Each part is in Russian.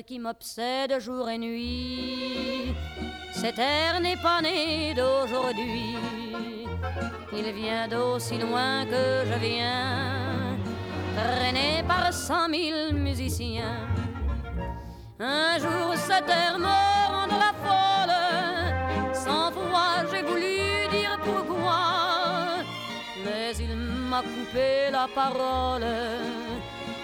qui m'obsède jour et nuit. Cet air n'est pas né d'aujourd'hui. Il vient d'aussi loin que je viens, traîné par cent mille musiciens. Un jour cet air me rendra folle, sans foi j'ai voulu dire pourquoi, mais il m'a coupé la parole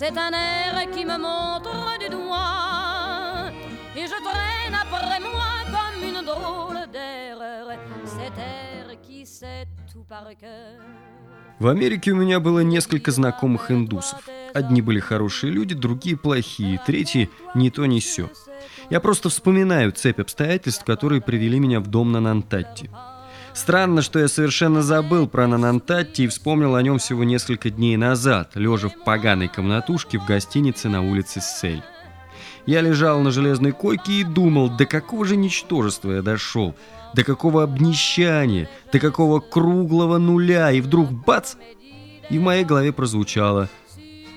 C'est un air qui me montre du doigt et je traîne après moi comme une drôle d'erreur. Cet air qui sait tout par cœur. В Америке у меня было несколько знакомых индусов. Одни были хорошие люди, другие плохие, третьи ни то ни сё. Я просто вспоминаю цепь обстоятельств, которые привели меня в дом на Нантатти. Странно, что я совершенно забыл про Нанантатти и вспомнил о нем всего несколько дней назад, лежа в поганой комнатушке в гостинице на улице Сель. Я лежал на железной койке и думал, до какого же ничтожества я дошел, до какого обнищания, до какого круглого нуля, и вдруг бац! И в моей голове прозвучало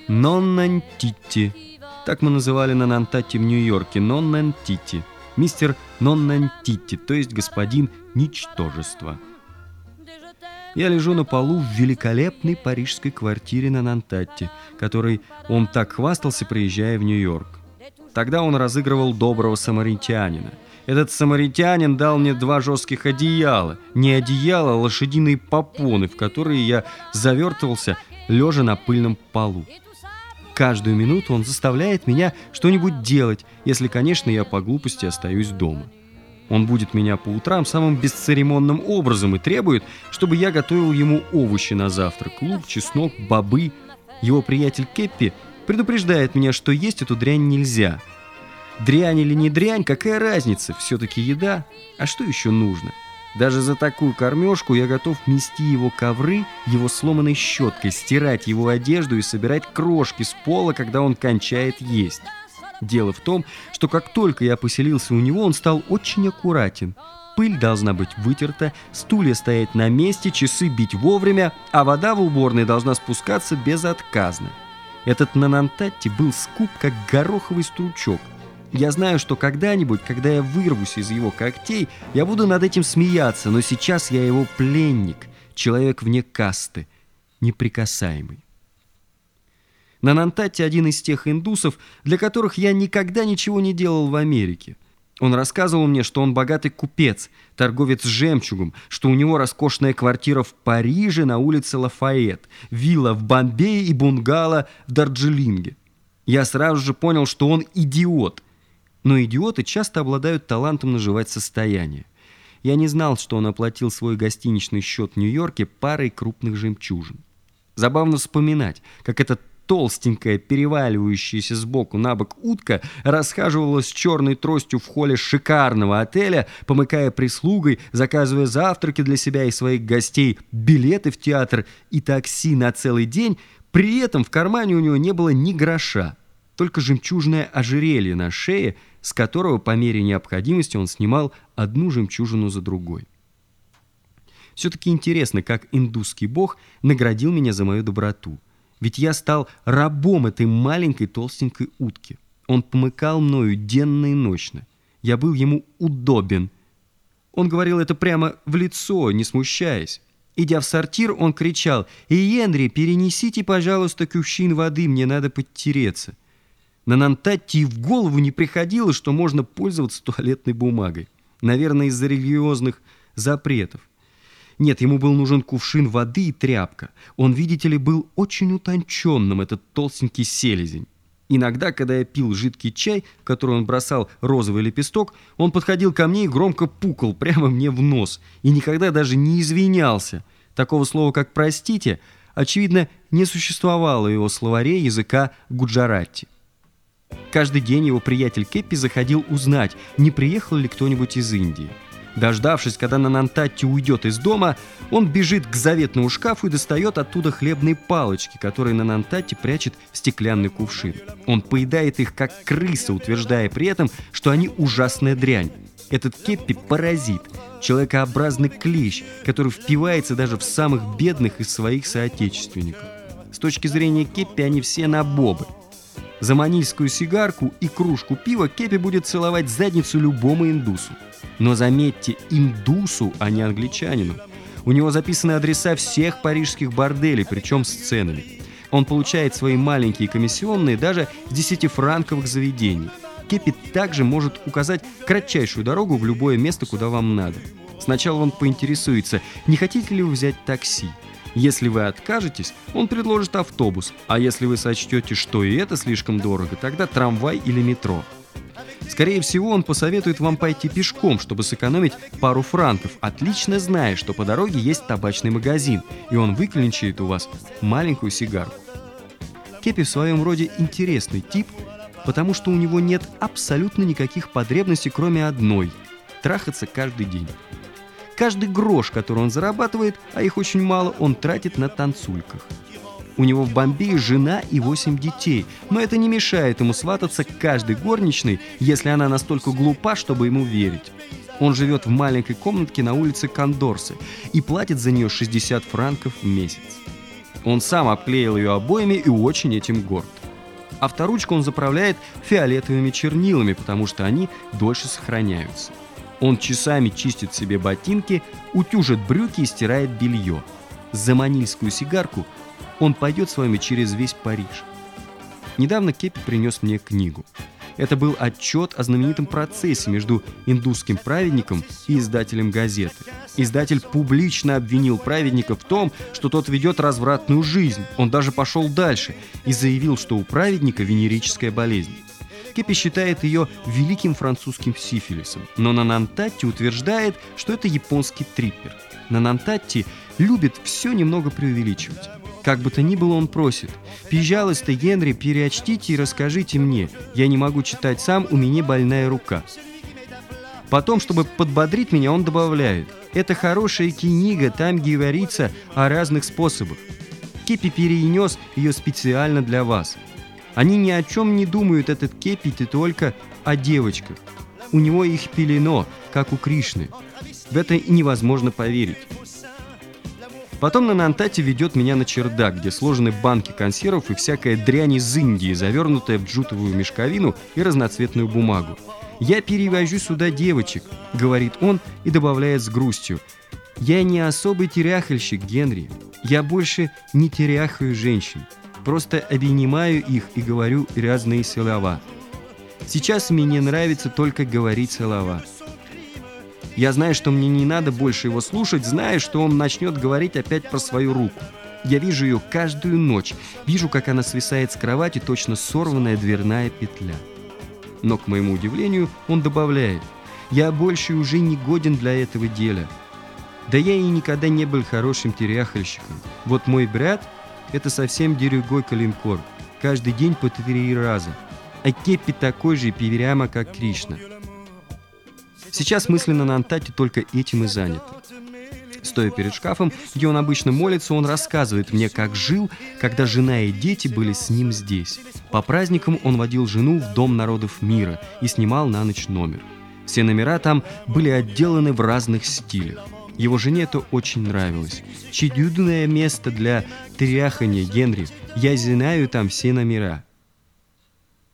«Ноннантитти». Так мы называли Нанантатти в Нью-Йорке, Ноннантитти. Мистер Ноннантитти, то есть господин ничтожество. Я лежу на полу в великолепной парижской квартире на Нантатте, которой он так хвастался, приезжая в Нью-Йорк. Тогда он разыгрывал доброго самаритянина. Этот самаритянин дал мне два жестких одеяла. Не одеяла, а лошадиные попоны, в которые я завертывался, лежа на пыльном полу. Каждую минуту он заставляет меня что-нибудь делать, если, конечно, я по глупости остаюсь дома. Он будет меня по утрам самым бесцеремонным образом и требует, чтобы я готовил ему овощи на завтрак, лук, чеснок, бобы. Его приятель Кеппи предупреждает меня, что есть эту дрянь нельзя. Дрянь или не дрянь, какая разница, все-таки еда. А что еще нужно? Даже за такую кормежку я готов мести его ковры его сломанной щеткой, стирать его одежду и собирать крошки с пола, когда он кончает есть. Дело в том, что как только я поселился у него, он стал очень аккуратен. Пыль должна быть вытерта, стулья стоять на месте, часы бить вовремя, а вода в уборной должна спускаться безотказно. Этот Нанантатти был скуп, как гороховый стручок. Я знаю, что когда-нибудь, когда я вырвусь из его когтей, я буду над этим смеяться, но сейчас я его пленник, человек вне касты, неприкасаемый. На Нантате один из тех индусов, для которых я никогда ничего не делал в Америке. Он рассказывал мне, что он богатый купец, торговец жемчугом, что у него роскошная квартира в Париже на улице Лафайет, вилла в Бомбее и бунгало в Дарджилинге. Я сразу же понял, что он идиот. Но идиоты часто обладают талантом наживать состояние. Я не знал, что он оплатил свой гостиничный счет в Нью-Йорке парой крупных жемчужин. Забавно вспоминать, как этот толстенькая, переваливающаяся сбоку на бок утка расхаживала с черной тростью в холле шикарного отеля, помыкая прислугой, заказывая завтраки для себя и своих гостей, билеты в театр и такси на целый день. При этом в кармане у него не было ни гроша, только жемчужное ожерелье на шее, с которого по мере необходимости он снимал одну жемчужину за другой. Все-таки интересно, как индусский бог наградил меня за мою доброту – ведь я стал рабом этой маленькой толстенькой утки. Он помыкал мною денно и ночно. Я был ему удобен. Он говорил это прямо в лицо, не смущаясь. Идя в сортир, он кричал «Иенри, перенесите, пожалуйста, кувшин воды, мне надо подтереться». На Нантатти в голову не приходило, что можно пользоваться туалетной бумагой. Наверное, из-за религиозных запретов. Нет, ему был нужен кувшин воды и тряпка. Он, видите ли, был очень утонченным, этот толстенький селезень. Иногда, когда я пил жидкий чай, в который он бросал розовый лепесток, он подходил ко мне и громко пукал прямо мне в нос. И никогда даже не извинялся. Такого слова, как «простите», очевидно, не существовало в его словаре языка гуджаратти. Каждый день его приятель Кеппи заходил узнать, не приехал ли кто-нибудь из Индии. Дождавшись, когда Нанантатти уйдет из дома, он бежит к заветному шкафу и достает оттуда хлебные палочки, которые Нанантатти прячет в стеклянный кувшин. Он поедает их как крыса, утверждая при этом, что они ужасная дрянь. Этот Кеппи – паразит, человекообразный клещ, который впивается даже в самых бедных из своих соотечественников. С точки зрения Кеппи они все набобы. За манильскую сигарку и кружку пива Кеппи будет целовать задницу любому индусу. Но заметьте, индусу, а не англичанину. У него записаны адреса всех парижских борделей, причем с ценами. Он получает свои маленькие комиссионные даже с 10-франковых заведений. Кепи также может указать кратчайшую дорогу в любое место, куда вам надо. Сначала он поинтересуется, не хотите ли вы взять такси. Если вы откажетесь, он предложит автобус, а если вы сочтете, что и это слишком дорого, тогда трамвай или метро. Скорее всего, он посоветует вам пойти пешком, чтобы сэкономить пару франков, отлично зная, что по дороге есть табачный магазин, и он выклинчает у вас маленькую сигарку. Кепи в своем роде интересный тип, потому что у него нет абсолютно никаких потребностей, кроме одной – трахаться каждый день. Каждый грош, который он зарабатывает, а их очень мало, он тратит на танцульках – у него в Бомбее жена и восемь детей, но это не мешает ему свататься к каждой горничной, если она настолько глупа, чтобы ему верить. Он живет в маленькой комнатке на улице Кондорсы и платит за нее 60 франков в месяц. Он сам обклеил ее обоями и очень этим горд. Авторучку он заправляет фиолетовыми чернилами, потому что они дольше сохраняются. Он часами чистит себе ботинки, утюжит брюки и стирает белье. За манильскую сигарку – он пойдет с вами через весь Париж. Недавно Кепи принес мне книгу. Это был отчет о знаменитом процессе между индусским праведником и издателем газеты. Издатель публично обвинил праведника в том, что тот ведет развратную жизнь. Он даже пошел дальше и заявил, что у праведника венерическая болезнь. Кепи считает ее великим французским сифилисом, но Нанантатти утверждает, что это японский триппер. Нанантатти любит все немного преувеличивать. Как бы то ни было, он просит. «Пожалуйста, Генри, переочтите и расскажите мне. Я не могу читать сам, у меня больная рука». Потом, чтобы подбодрить меня, он добавляет. «Это хорошая книга, там говорится о разных способах. Кепи перенес ее специально для вас. Они ни о чем не думают, этот Кепи, и только о девочках. У него их пелено, как у Кришны. В это невозможно поверить. Потом на Нантате ведет меня на чердак, где сложены банки консервов и всякая дрянь из Индии, завернутая в джутовую мешковину и разноцветную бумагу. «Я перевожу сюда девочек», — говорит он и добавляет с грустью. «Я не особый теряхальщик, Генри. Я больше не теряхаю женщин. Просто обнимаю их и говорю разные слова. Сейчас мне нравится только говорить слова. Я знаю, что мне не надо больше его слушать, зная, что он начнет говорить опять про свою руку. Я вижу ее каждую ночь, вижу, как она свисает с кровати, точно сорванная дверная петля. Но, к моему удивлению, он добавляет, «Я больше уже не годен для этого дела. Да я и никогда не был хорошим теряхальщиком. Вот мой брат — это совсем дерюгой калинкор, каждый день по три раза. А Кепи такой же пиверяма, как Кришна. Сейчас мысленно на Антате только этим и занят. Стоя перед шкафом, где он обычно молится, он рассказывает мне, как жил, когда жена и дети были с ним здесь. По праздникам он водил жену в Дом народов мира и снимал на ночь номер. Все номера там были отделаны в разных стилях. Его жене это очень нравилось. Чудное место для тряхания, Генри. Я знаю там все номера.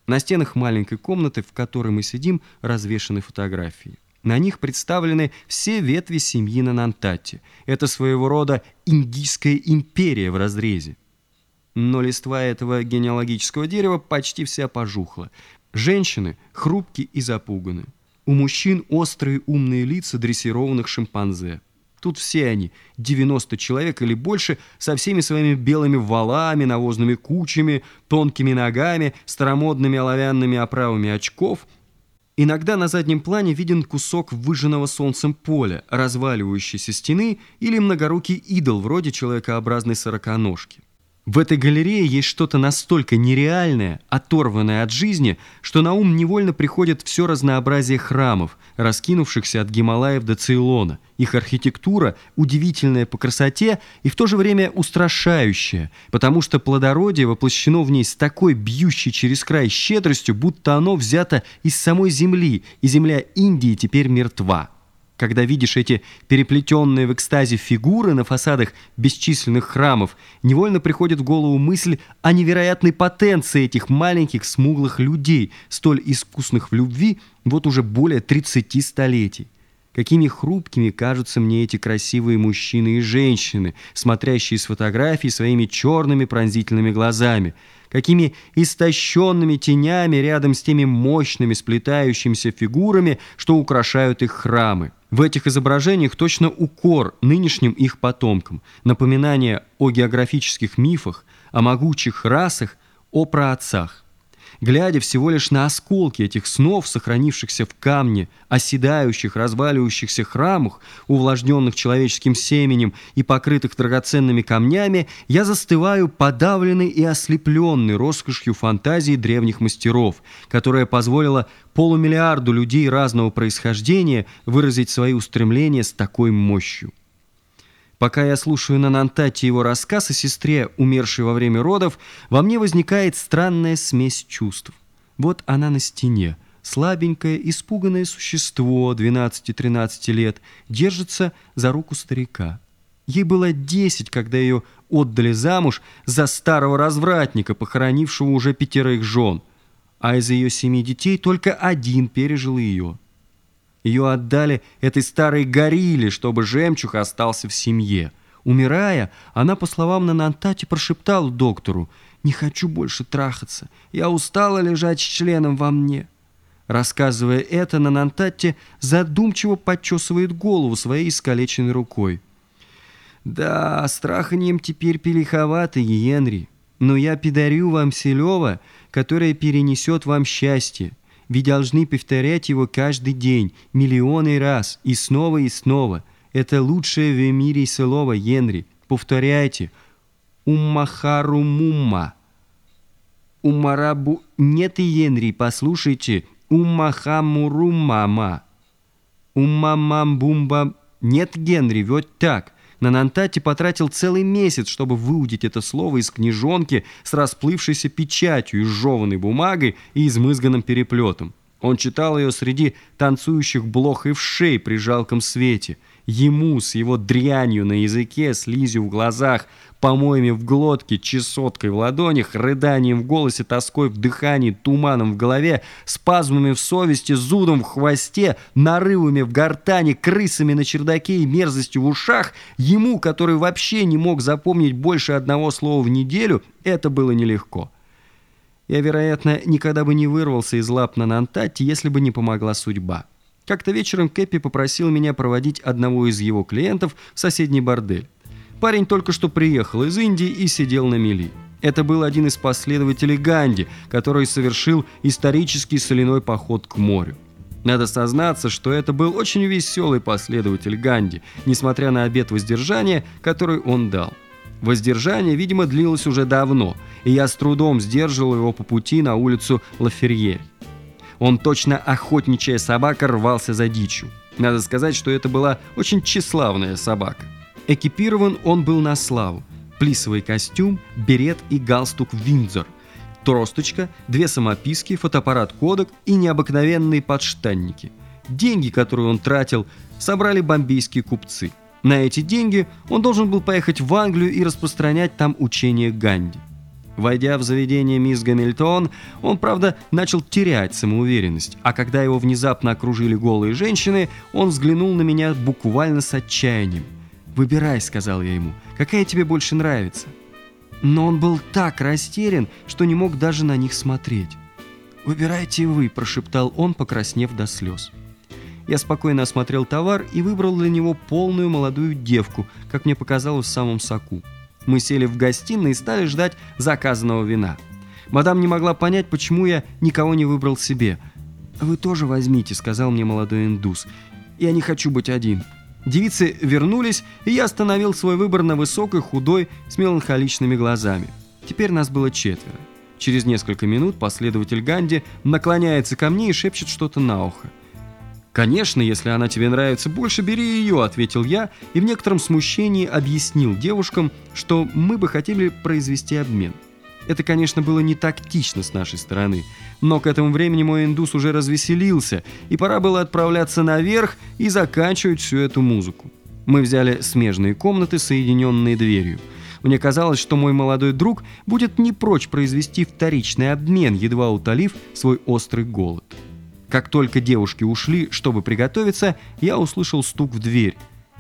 На стенах маленькой комнаты, в которой мы сидим, развешаны фотографии. На них представлены все ветви семьи Нанантати. Это своего рода индийская империя в разрезе. Но листва этого генеалогического дерева почти вся пожухла. Женщины хрупкие и запуганы. У мужчин острые умные лица дрессированных шимпанзе. Тут все они, 90 человек или больше, со всеми своими белыми валами, навозными кучами, тонкими ногами, старомодными оловянными оправами очков – Иногда на заднем плане виден кусок выжженного солнцем поля, разваливающейся стены или многорукий идол вроде человекообразной сороконожки. В этой галерее есть что-то настолько нереальное, оторванное от жизни, что на ум невольно приходит все разнообразие храмов, раскинувшихся от Гималаев до Цейлона. Их архитектура удивительная по красоте и в то же время устрашающая, потому что плодородие воплощено в ней с такой бьющей через край щедростью, будто оно взято из самой земли, и земля Индии теперь мертва. Когда видишь эти переплетенные в экстазе фигуры на фасадах бесчисленных храмов, невольно приходит в голову мысль о невероятной потенции этих маленьких смуглых людей, столь искусных в любви вот уже более 30 столетий. Какими хрупкими кажутся мне эти красивые мужчины и женщины, смотрящие с фотографий своими черными пронзительными глазами – какими истощенными тенями рядом с теми мощными сплетающимися фигурами, что украшают их храмы. В этих изображениях точно укор нынешним их потомкам, напоминание о географических мифах, о могучих расах, о праотцах глядя всего лишь на осколки этих снов, сохранившихся в камне, оседающих, разваливающихся храмах, увлажненных человеческим семенем и покрытых драгоценными камнями, я застываю подавленный и ослепленный роскошью фантазии древних мастеров, которая позволила полумиллиарду людей разного происхождения выразить свои устремления с такой мощью. Пока я слушаю на Нантате его рассказ о сестре, умершей во время родов, во мне возникает странная смесь чувств. Вот она на стене, слабенькое, испуганное существо 12-13 лет, держится за руку старика. Ей было 10, когда ее отдали замуж за старого развратника, похоронившего уже пятерых жен, а из ее семи детей только один пережил ее. Ее отдали этой старой горилле, чтобы жемчуг остался в семье. Умирая, она, по словам Нанантати, прошептала доктору, «Не хочу больше трахаться. Я устала лежать с членом во мне». Рассказывая это, Нанантати задумчиво подчесывает голову своей искалеченной рукой. «Да, с траханием теперь пелиховато, Генри, но я подарю вам Селева, которое перенесет вам счастье. Вы должны повторять его каждый день, миллионы раз, и снова и снова. Это лучшее в мире слово, Генри. Повторяйте. Уммахарумумма. Умарабу... Нет, Генри, послушайте. Уммахамуруммама. Уммамамбумба... Нет, Генри, вот так. На Нантате потратил целый месяц, чтобы выудить это слово из книжонки с расплывшейся печатью, изжеванной бумагой и измызганным переплетом. Он читал ее среди танцующих блох и вшей при жалком свете. Ему с его дрянью на языке, слизью в глазах, помоями в глотке, чесоткой в ладонях, рыданием в голосе, тоской в дыхании, туманом в голове, спазмами в совести, зудом в хвосте, нарывами в гортане, крысами на чердаке и мерзостью в ушах, ему, который вообще не мог запомнить больше одного слова в неделю, это было нелегко. Я, вероятно, никогда бы не вырвался из лап на Нантате, если бы не помогла судьба. Как-то вечером Кэппи попросил меня проводить одного из его клиентов в соседний бордель. Парень только что приехал из Индии и сидел на мели. Это был один из последователей Ганди, который совершил исторический соляной поход к морю. Надо сознаться, что это был очень веселый последователь Ганди, несмотря на обет воздержания, который он дал. Воздержание, видимо, длилось уже давно, и я с трудом сдерживал его по пути на улицу Лаферьерь. Он точно охотничья собака рвался за дичью. Надо сказать, что это была очень тщеславная собака. Экипирован он был на славу. Плисовый костюм, берет и галстук Виндзор. Тросточка, две самописки, фотоаппарат Кодек и необыкновенные подштанники. Деньги, которые он тратил, собрали бомбейские купцы – на эти деньги он должен был поехать в Англию и распространять там учение Ганди. Войдя в заведение мисс Гамильтон, он, правда, начал терять самоуверенность, а когда его внезапно окружили голые женщины, он взглянул на меня буквально с отчаянием. «Выбирай», — сказал я ему, — «какая тебе больше нравится?» Но он был так растерян, что не мог даже на них смотреть. «Выбирайте вы», — прошептал он, покраснев до слез. Я спокойно осмотрел товар и выбрал для него полную молодую девку, как мне показалось в самом соку. Мы сели в гостиной и стали ждать заказанного вина. Мадам не могла понять, почему я никого не выбрал себе. «Вы тоже возьмите», — сказал мне молодой индус. «Я не хочу быть один». Девицы вернулись, и я остановил свой выбор на высокой, худой, с меланхоличными глазами. Теперь нас было четверо. Через несколько минут последователь Ганди наклоняется ко мне и шепчет что-то на ухо. «Конечно, если она тебе нравится больше, бери ее», — ответил я и в некотором смущении объяснил девушкам, что мы бы хотели произвести обмен. Это, конечно, было не тактично с нашей стороны, но к этому времени мой индус уже развеселился, и пора было отправляться наверх и заканчивать всю эту музыку. Мы взяли смежные комнаты, соединенные дверью. Мне казалось, что мой молодой друг будет не прочь произвести вторичный обмен, едва утолив свой острый голод. Как только девушки ушли, чтобы приготовиться, я услышал стук в дверь.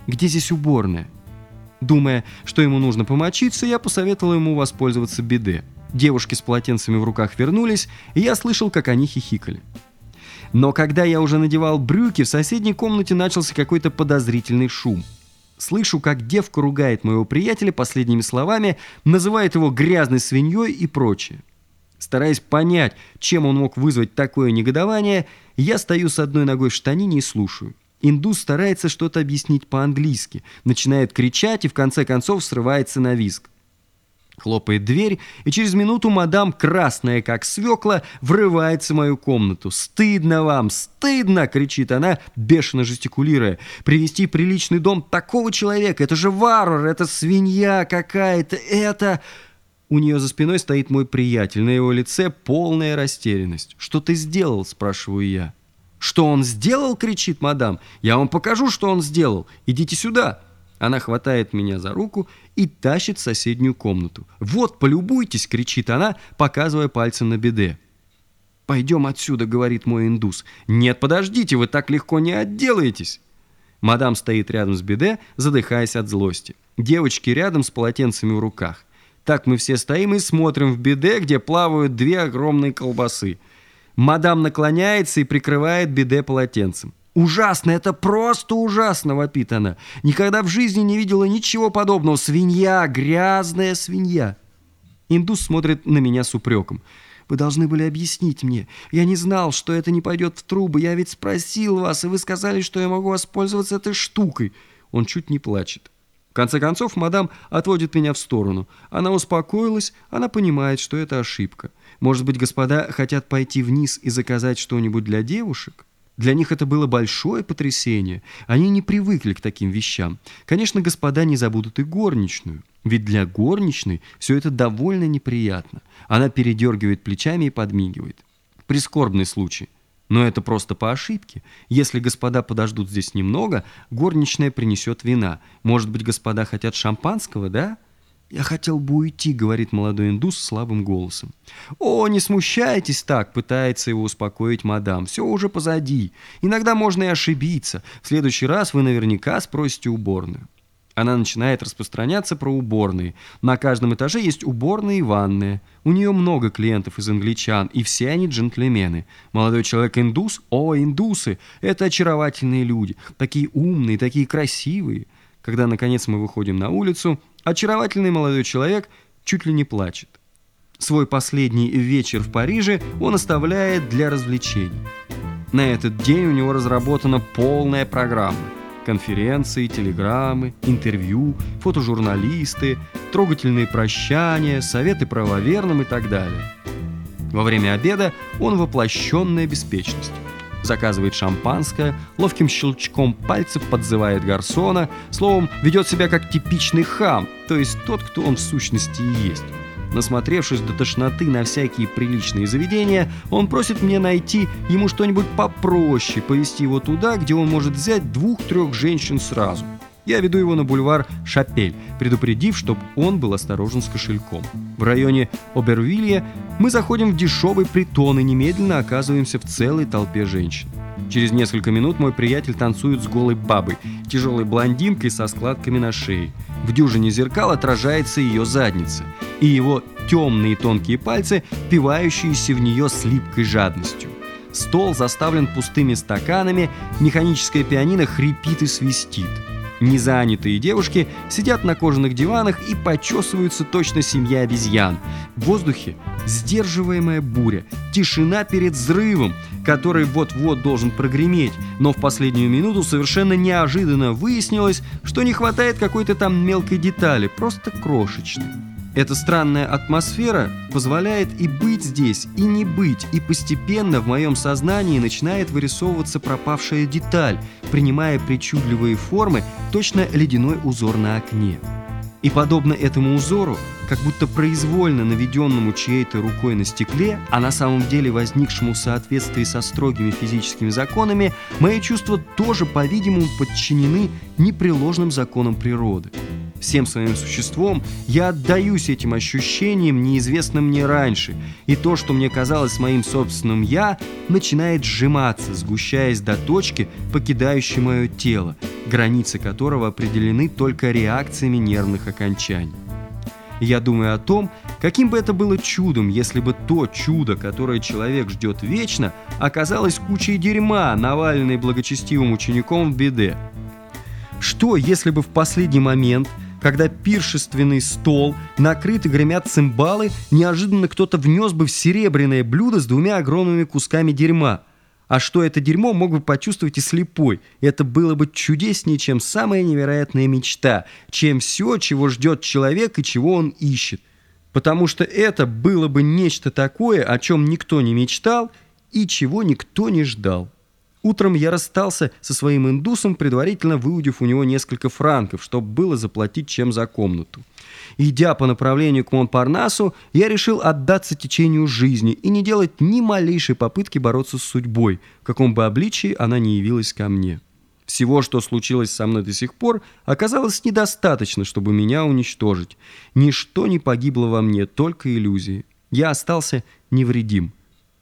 «Где здесь уборная?» Думая, что ему нужно помочиться, я посоветовал ему воспользоваться биде. Девушки с полотенцами в руках вернулись, и я слышал, как они хихикали. Но когда я уже надевал брюки, в соседней комнате начался какой-то подозрительный шум. Слышу, как девка ругает моего приятеля последними словами, называет его грязной свиньей и прочее. Стараясь понять, чем он мог вызвать такое негодование, я стою с одной ногой в штанине и слушаю. Индус старается что-то объяснить по-английски, начинает кричать и в конце концов срывается на визг. Хлопает дверь, и через минуту мадам, красная как свекла, врывается в мою комнату. «Стыдно вам! Стыдно!» — кричит она, бешено жестикулируя. «Привести в приличный дом такого человека! Это же варвар! Это свинья какая-то! Это...» У нее за спиной стоит мой приятель, на его лице полная растерянность. «Что ты сделал?» — спрашиваю я. «Что он сделал?» — кричит мадам. «Я вам покажу, что он сделал. Идите сюда!» Она хватает меня за руку и тащит в соседнюю комнату. «Вот, полюбуйтесь!» — кричит она, показывая пальцем на беде. «Пойдем отсюда», — говорит мой индус. «Нет, подождите, вы так легко не отделаетесь!» Мадам стоит рядом с беде, задыхаясь от злости. Девочки рядом с полотенцами в руках. Так мы все стоим и смотрим в беде, где плавают две огромные колбасы. Мадам наклоняется и прикрывает беде полотенцем. «Ужасно! Это просто ужасно!» — вопит она. «Никогда в жизни не видела ничего подобного. Свинья! Грязная свинья!» Индус смотрит на меня с упреком. «Вы должны были объяснить мне. Я не знал, что это не пойдет в трубы. Я ведь спросил вас, и вы сказали, что я могу воспользоваться этой штукой». Он чуть не плачет. Конце концов, мадам отводит меня в сторону. Она успокоилась, она понимает, что это ошибка. Может быть, господа хотят пойти вниз и заказать что-нибудь для девушек? Для них это было большое потрясение. Они не привыкли к таким вещам. Конечно, господа не забудут и горничную. Ведь для горничной все это довольно неприятно. Она передергивает плечами и подмигивает. Прискорбный случай. Но это просто по ошибке. Если господа подождут здесь немного, горничная принесет вина. Может быть, господа хотят шампанского, да? «Я хотел бы уйти», — говорит молодой индус слабым голосом. «О, не смущайтесь так», — пытается его успокоить мадам. «Все уже позади. Иногда можно и ошибиться. В следующий раз вы наверняка спросите уборную». Она начинает распространяться про уборные. На каждом этаже есть уборные и ванные. У нее много клиентов из англичан, и все они джентльмены. Молодой человек индус? О, индусы! Это очаровательные люди. Такие умные, такие красивые. Когда, наконец, мы выходим на улицу, очаровательный молодой человек чуть ли не плачет. Свой последний вечер в Париже он оставляет для развлечений. На этот день у него разработана полная программа. Конференции, телеграммы, интервью, фотожурналисты, трогательные прощания, советы правоверным и так далее. Во время обеда он воплощенная беспечность заказывает шампанское, ловким щелчком пальцев подзывает гарсона, словом, ведет себя как типичный хам, то есть тот, кто он в сущности и есть. Насмотревшись до тошноты на всякие приличные заведения, он просит меня найти ему что-нибудь попроще, повести его туда, где он может взять двух-трех женщин сразу – я веду его на бульвар Шапель, предупредив, чтобы он был осторожен с кошельком. В районе Обервилья мы заходим в дешевый притон и немедленно оказываемся в целой толпе женщин. Через несколько минут мой приятель танцует с голой бабой, тяжелой блондинкой со складками на шее. В дюжине зеркал отражается ее задница и его темные тонкие пальцы, впивающиеся в нее с липкой жадностью. Стол заставлен пустыми стаканами, механическое пианино хрипит и свистит. Незанятые девушки сидят на кожаных диванах и почесываются точно семья обезьян. В воздухе сдерживаемая буря, тишина перед взрывом, который вот-вот должен прогреметь, но в последнюю минуту совершенно неожиданно выяснилось, что не хватает какой-то там мелкой детали, просто крошечной. Эта странная атмосфера позволяет и быть здесь, и не быть, и постепенно в моем сознании начинает вырисовываться пропавшая деталь, принимая причудливые формы, точно ледяной узор на окне. И подобно этому узору, как будто произвольно наведенному чьей-то рукой на стекле, а на самом деле возникшему в соответствии со строгими физическими законами, мои чувства тоже, по-видимому, подчинены непреложным законам природы. Всем своим существом я отдаюсь этим ощущениям, неизвестным мне раньше, и то, что мне казалось моим собственным «я», начинает сжиматься, сгущаясь до точки, покидающей мое тело, границы которого определены только реакциями нервных окончаний. я думаю о том, каким бы это было чудом, если бы то чудо, которое человек ждет вечно, оказалось кучей дерьма, наваленной благочестивым учеником в беде. Что, если бы в последний момент – когда пиршественный стол, накрыт и гремят цимбалы, неожиданно кто-то внес бы в серебряное блюдо с двумя огромными кусками дерьма. А что это дерьмо мог бы почувствовать и слепой. Это было бы чудеснее, чем самая невероятная мечта, чем все, чего ждет человек и чего он ищет. Потому что это было бы нечто такое, о чем никто не мечтал и чего никто не ждал. Утром я расстался со своим индусом, предварительно выудив у него несколько франков, чтобы было заплатить чем за комнату. Идя по направлению к Монпарнасу, я решил отдаться течению жизни и не делать ни малейшей попытки бороться с судьбой, в каком бы обличии она не явилась ко мне. Всего, что случилось со мной до сих пор, оказалось недостаточно, чтобы меня уничтожить. Ничто не погибло во мне, только иллюзии. Я остался невредим.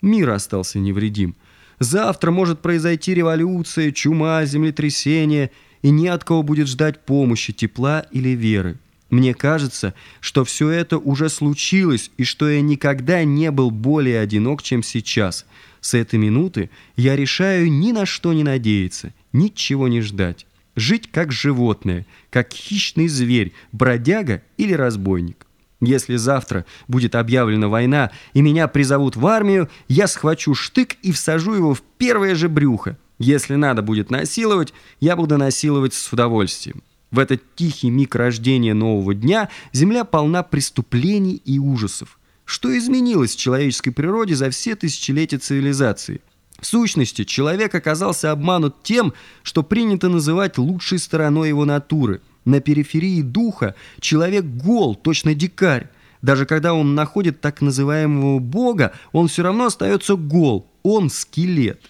Мир остался невредим. Завтра может произойти революция, чума, землетрясение, и ни от кого будет ждать помощи, тепла или веры. Мне кажется, что все это уже случилось, и что я никогда не был более одинок, чем сейчас. С этой минуты я решаю ни на что не надеяться, ничего не ждать. Жить как животное, как хищный зверь, бродяга или разбойник. Если завтра будет объявлена война и меня призовут в армию, я схвачу штык и всажу его в первое же брюхо. Если надо будет насиловать, я буду насиловать с удовольствием. В этот тихий миг рождения нового дня земля полна преступлений и ужасов. Что изменилось в человеческой природе за все тысячелетия цивилизации? В сущности, человек оказался обманут тем, что принято называть лучшей стороной его натуры – на периферии духа человек гол, точно дикарь. Даже когда он находит так называемого Бога, он все равно остается гол, он скелет.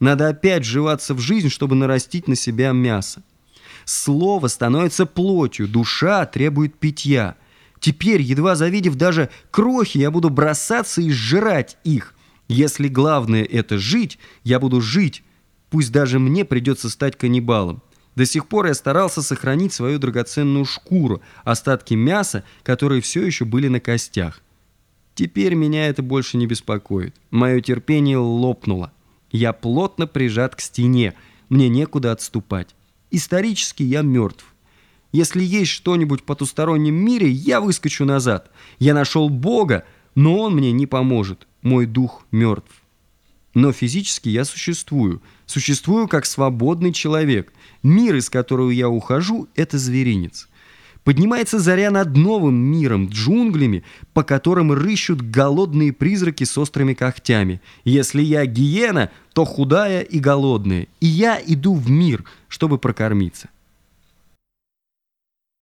Надо опять вживаться в жизнь, чтобы нарастить на себя мясо. Слово становится плотью, душа требует питья. Теперь, едва завидев даже крохи, я буду бросаться и сжирать их. Если главное это жить, я буду жить. Пусть даже мне придется стать каннибалом. До сих пор я старался сохранить свою драгоценную шкуру, остатки мяса, которые все еще были на костях. Теперь меня это больше не беспокоит. Мое терпение лопнуло. Я плотно прижат к стене, мне некуда отступать. Исторически я мертв. Если есть что-нибудь в потустороннем мире, я выскочу назад. Я нашел Бога, но Он мне не поможет. Мой дух мертв. Но физически я существую. Существую как свободный человек. Мир, из которого я ухожу, это зверинец. Поднимается заря над новым миром, джунглями, по которым рыщут голодные призраки с острыми когтями. Если я гиена, то худая и голодная. И я иду в мир, чтобы прокормиться.